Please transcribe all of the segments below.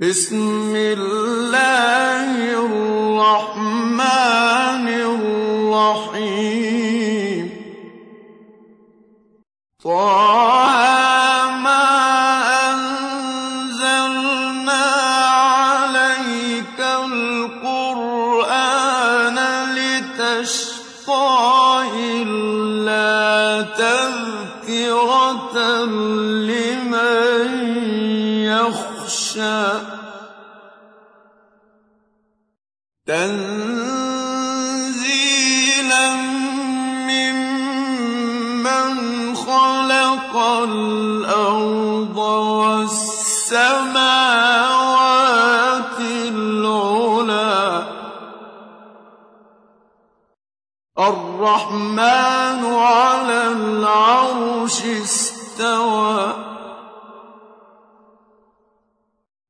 بسم الله تنزيلا ممن خلق الأرض والسماوات العلى. الرحمن على العرش استوى.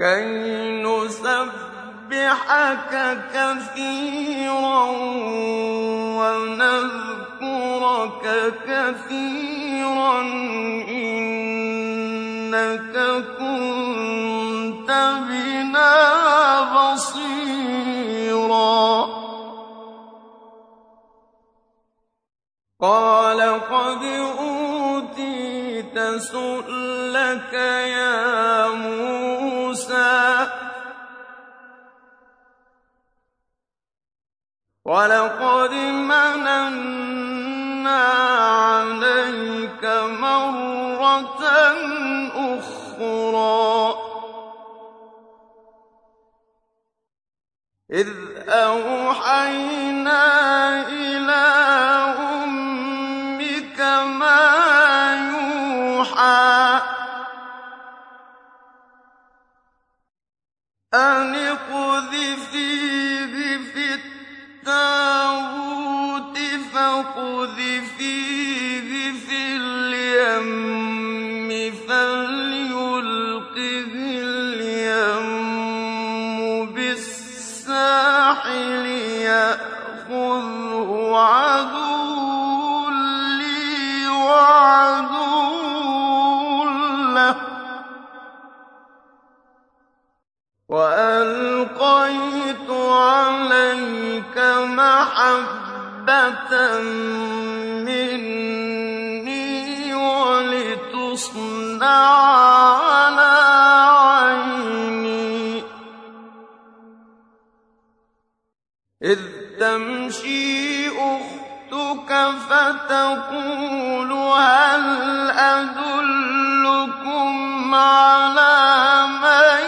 كي نسبحك كثيرا ونذكرك كثيرا إنك كنت بنا بصيرا. قال قد أوتيت سؤلك يا موسى ولقد مننا عليك مرة أخرى. إذ أوحينا إلى أمك ما يوحى أن اقذفيه في التابوت فاقذفيه مني ولتصنع على عيني إذ تمشي أختك فتقول هل أدلكم على من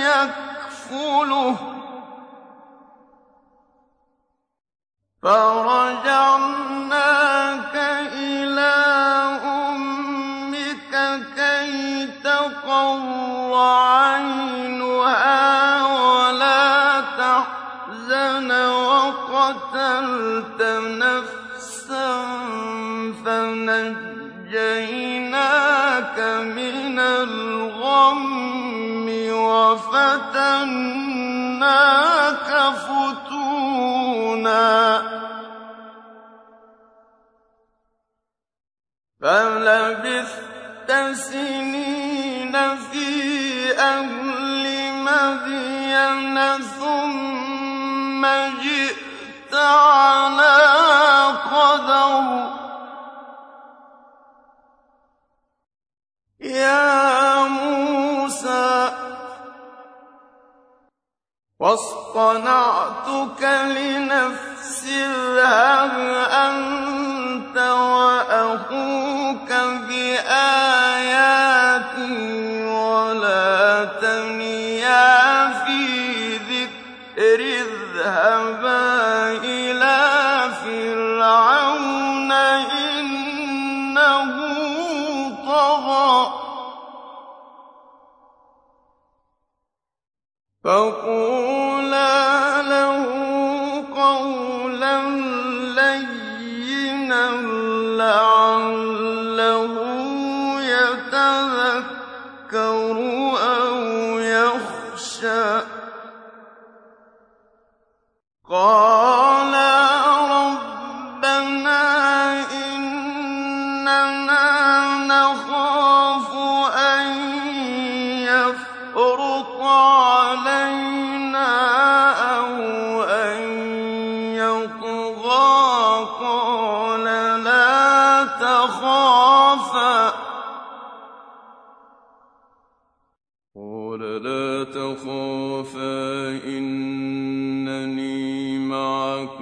يكفله فرجعناك إلى أمك كي تقر عينها ولا تحزن وقتلت نفسا فنجيناك من الغم وفتناك فَلَبِثْتَ سِنِينَ فِي أَهْلِ مَدْيَنَ ثُمَّ جِئْتَ عَلَىٰ قَدَرٍ. يا واصطنعتك لنفسي اذهب أنت وأخوك بآياتي ولا تنيا في ذكر اذهبا إلى فرعون إنه طغى. فقول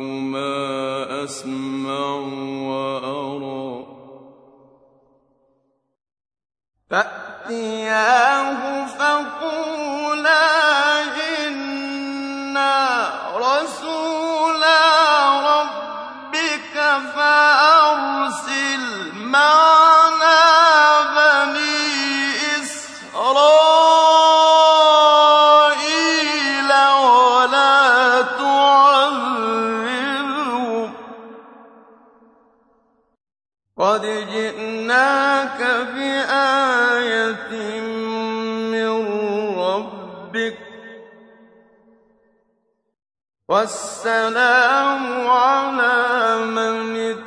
لهما أسماء والسلام على من اتبع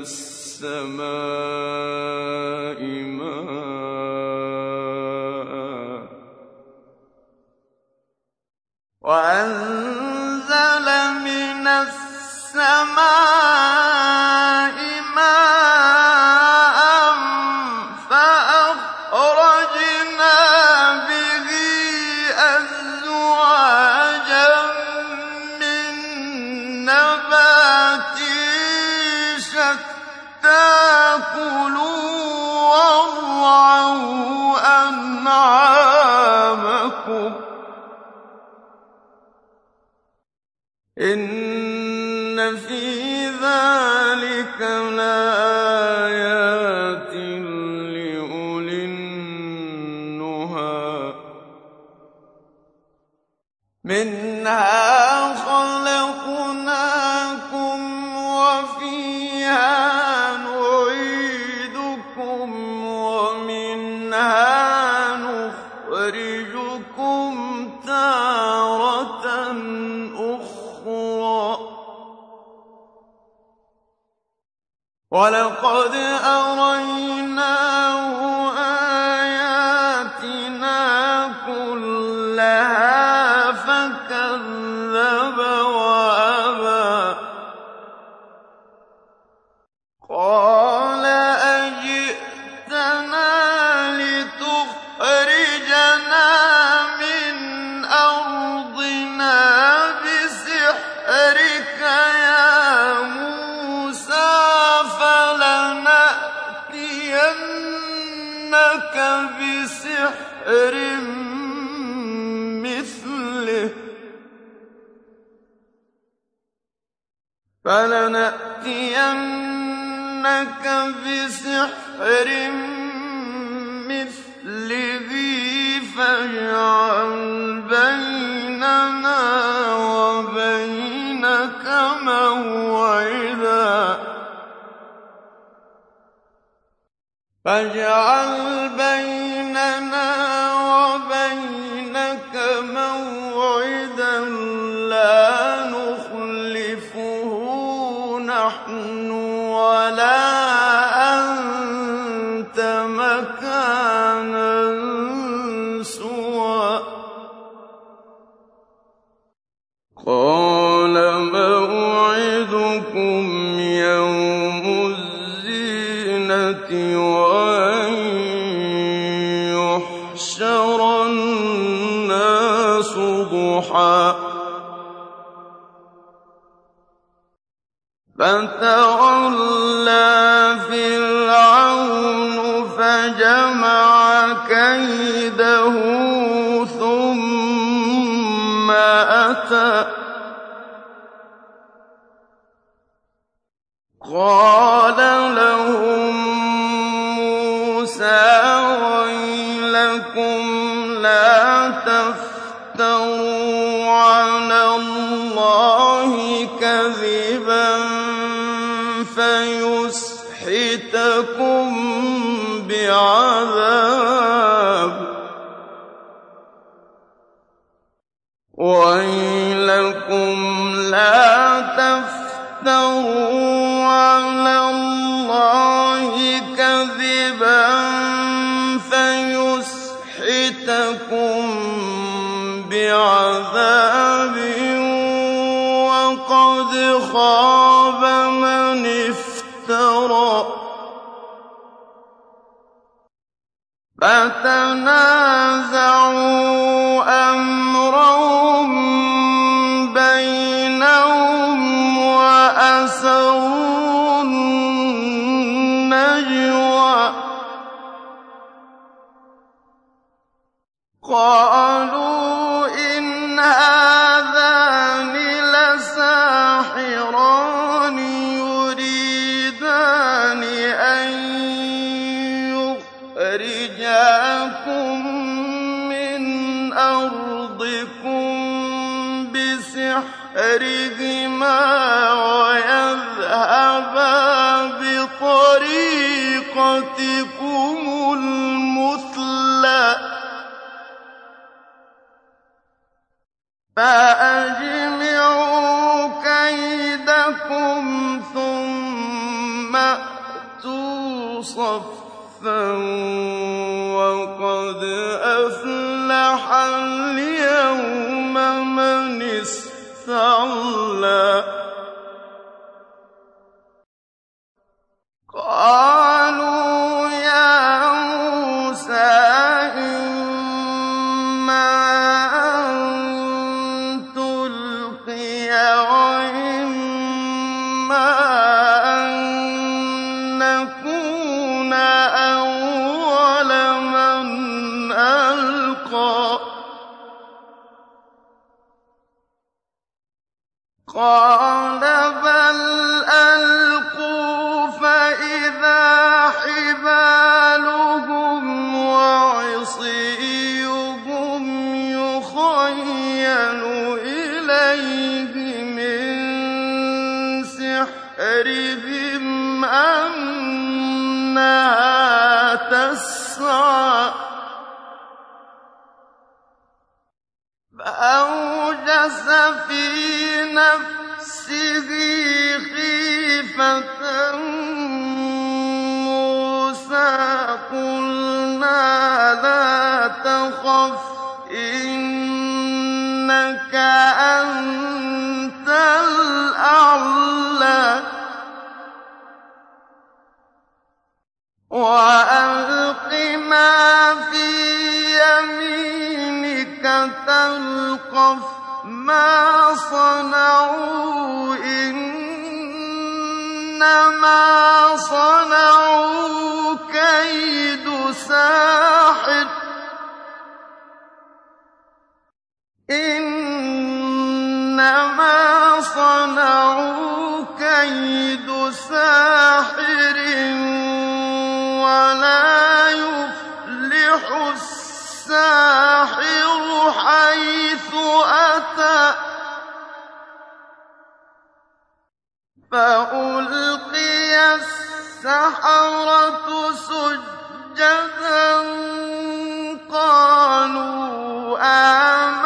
السماء بسحر مثله فاجعل بيننا وبينك موعدا. فاجعل بيننا قال لهم موسى ويلكم لا تفتروا على الله. خاب من افترى. فتنازعوا امرهم بينهم واسروا النجوى. بهما ويذهبا بطريقتكم المثلى. فأجمعوا كيدكم ثم أتوا صفا وقد أفلح اليوم من استعلى. خِيفَةً مُّوسَىٰ قُلْنَا لَا تَخَفْ إِنَّكَ أَنتَ الْأَعْلَىٰ. وَأَلْقِ مَا فِي يَمِينِكَ تَلْقَفْ. مَا صَنَعُوا ۖ إِنَّمَا صَنَعُوا كَيْدُ سَاحِرٍ ۖ وَلَا يُفْلِحُ السَّاحِرُ حَيْثُ أَتَىٰ فَأُلْقِيَ السَّحَرَةُ سُجَّدًا قَالُوا آمَنَّا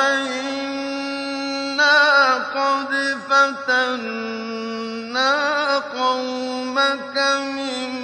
فَإِنَّا قَدْ فَتَنَّا قَوْمَكَ مِن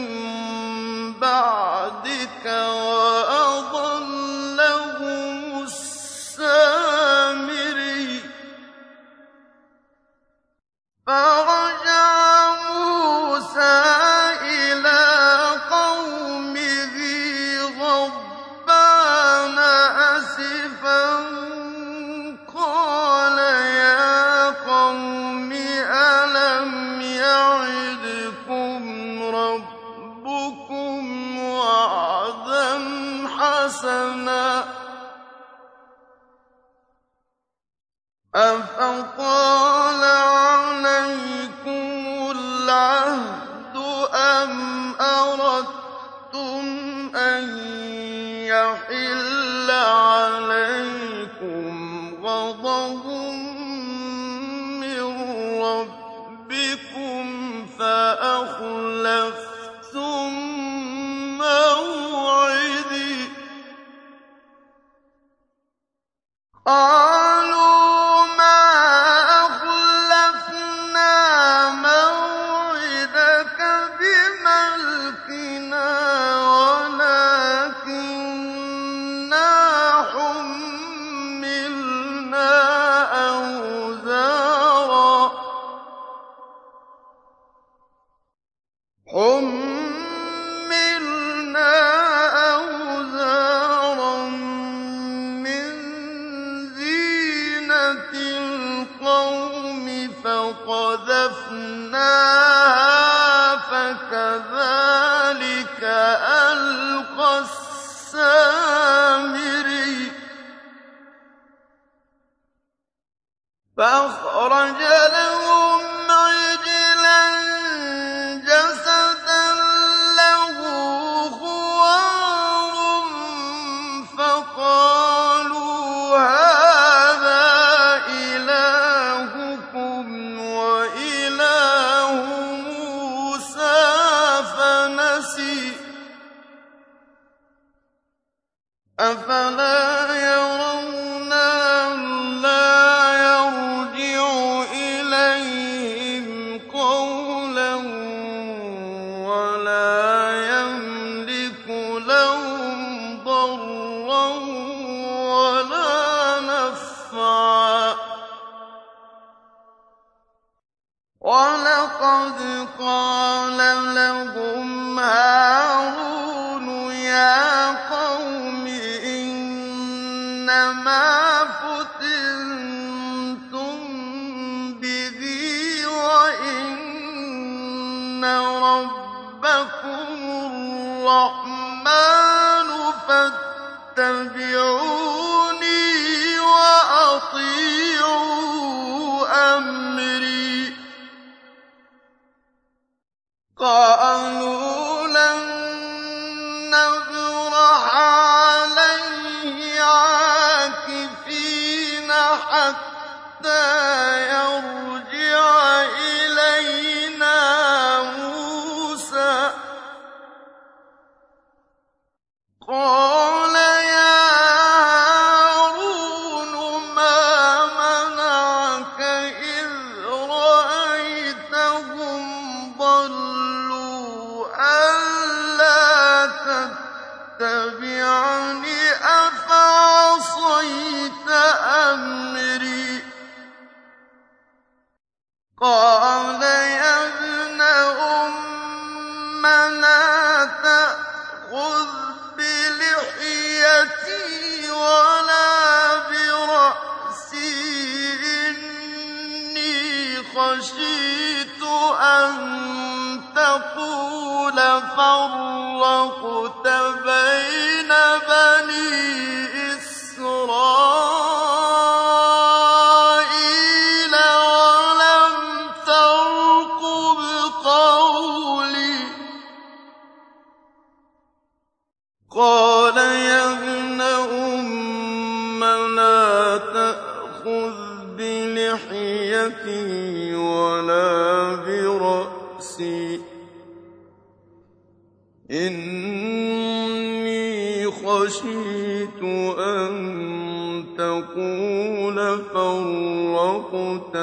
وَلَا بِرَأْسِي ۖ. إِنِّي خَشِيتُ أَن تَقُولَ فَرَّقْتَ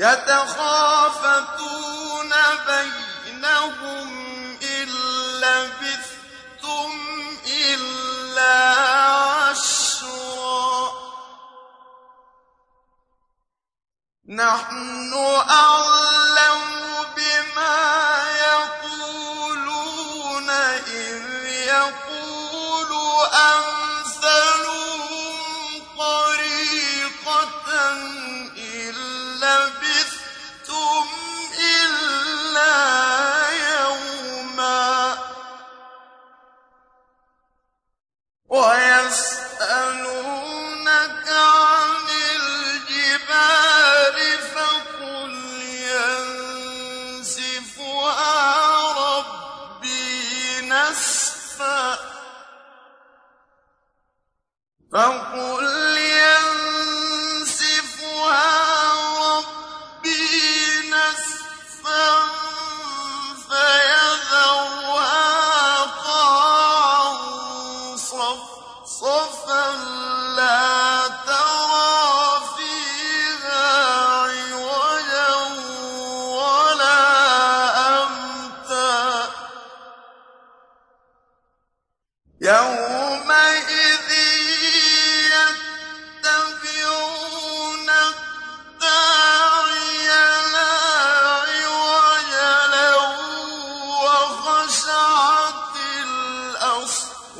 يَتَخَافَتُونَ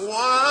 وَا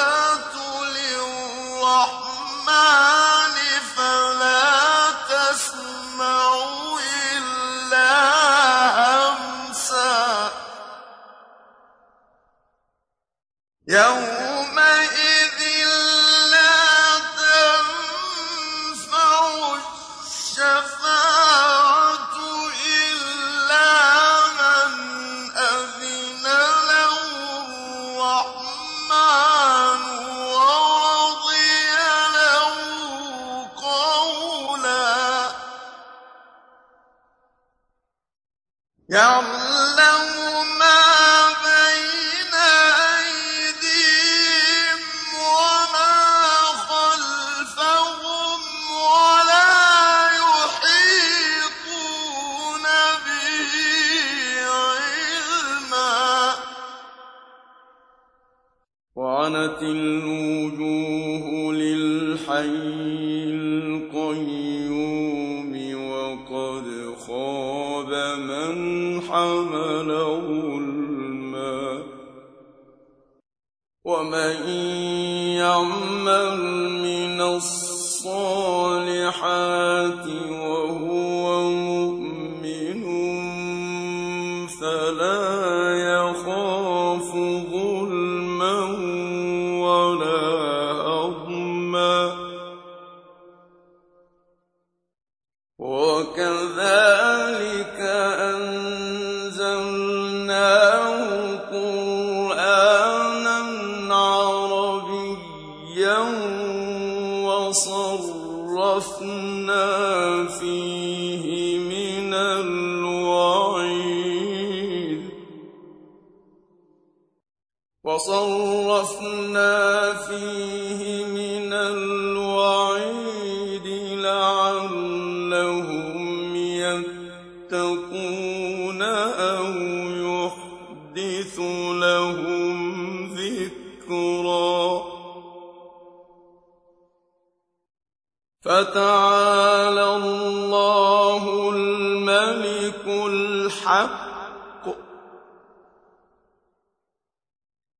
فتعالى الله الملك الحق.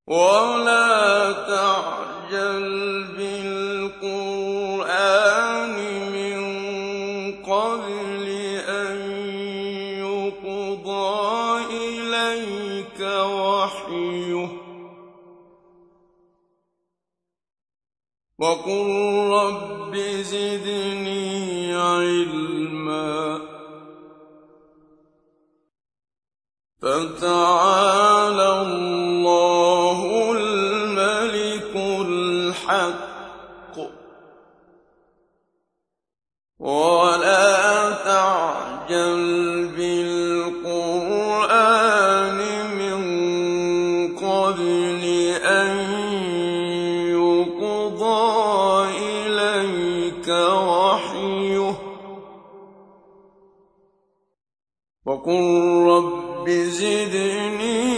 ولا تعجل وقل رب زدني علما فتعالى رب زدني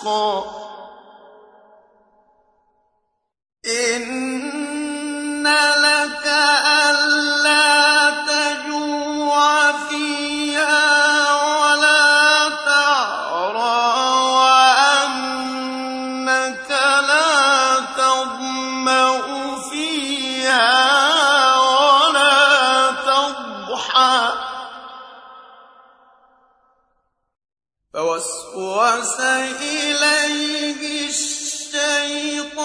رزقا إن لك ألا تجوع فيها ولا تعرى وأنك لا تظمأ فيها ولا تضحى. فوسوس إليه الشيطان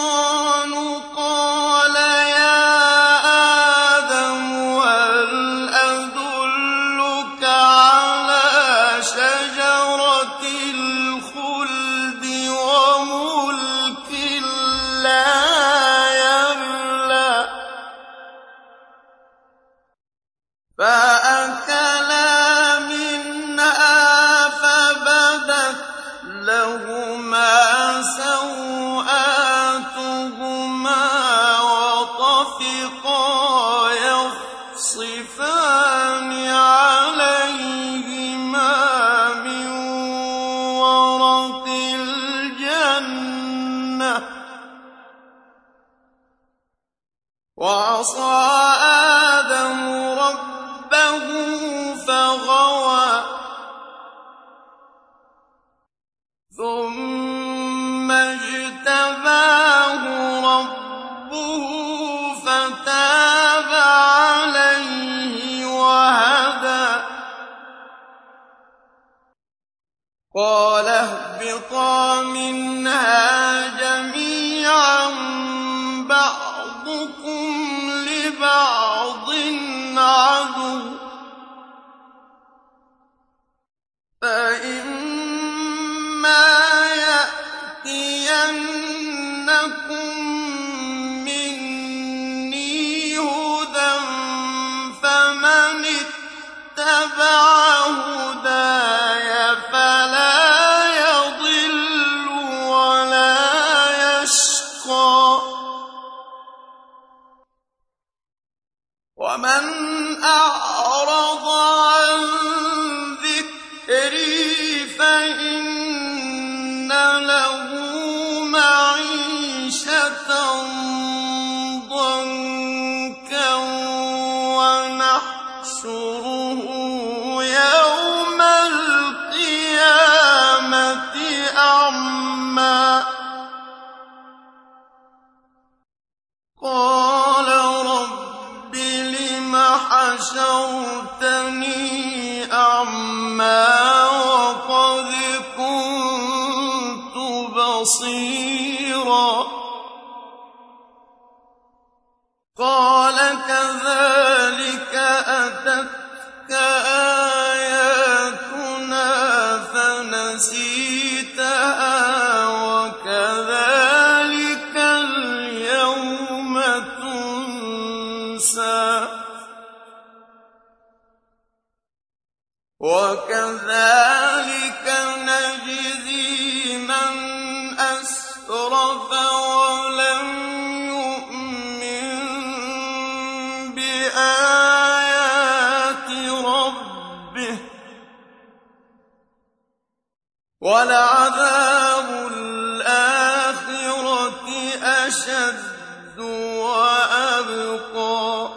أَعَزُّ وَأَبْقَىٰ.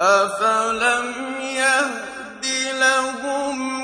أَفَلَمْ يَهْدِ لَهُمْ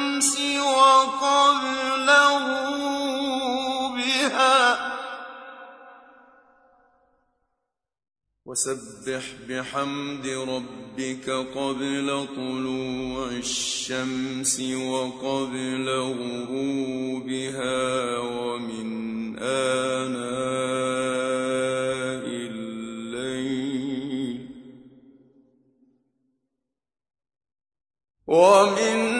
وسبح بحمد ربك قبل طلوع الشمس وقبل غروبها ومن آناء الليل ومن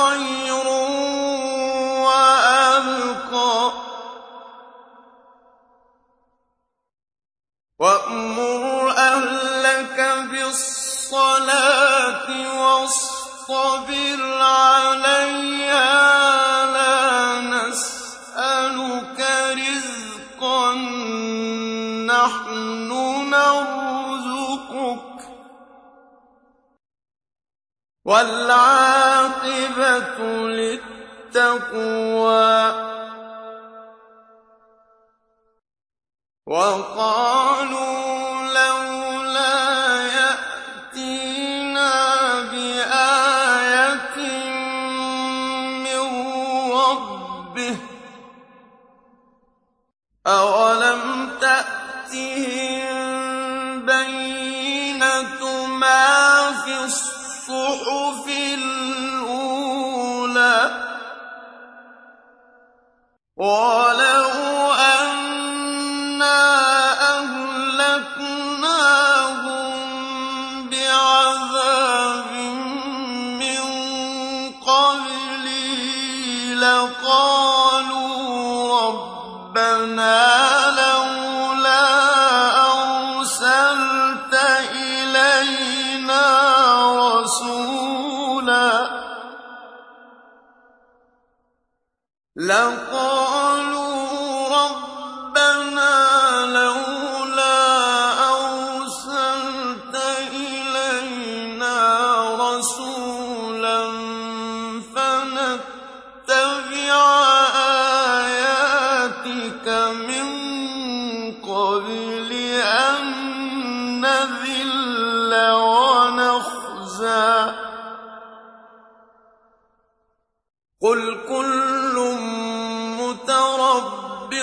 خَيْرٌ وَأَبْقَىٰ. وَأْمُرْ أَهْلَكَ بِالصَّلَاةِ وَاصْطَبِرْ عَلَيْهَا ۖ لَا نَسْأَلُكَ رِزْقًا ۖ. نَّحْنُ نَرْزُقُكَ ۗ. وَالْعَاقِبَةُ لِلتَّقْوَىٰ وَقَالُوا وَلَوْ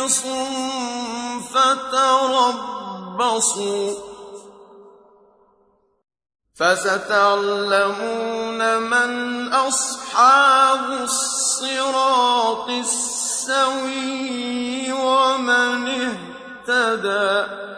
مُّتَرَبِّصٌ فَتَرَبَّصُوا ۖ فَسَتَعْلَمُونَ مَنْ أَصْحَابُ الصِّرَاطِ السَّوِيِّ وَمَنِ اهْتَدَىٰ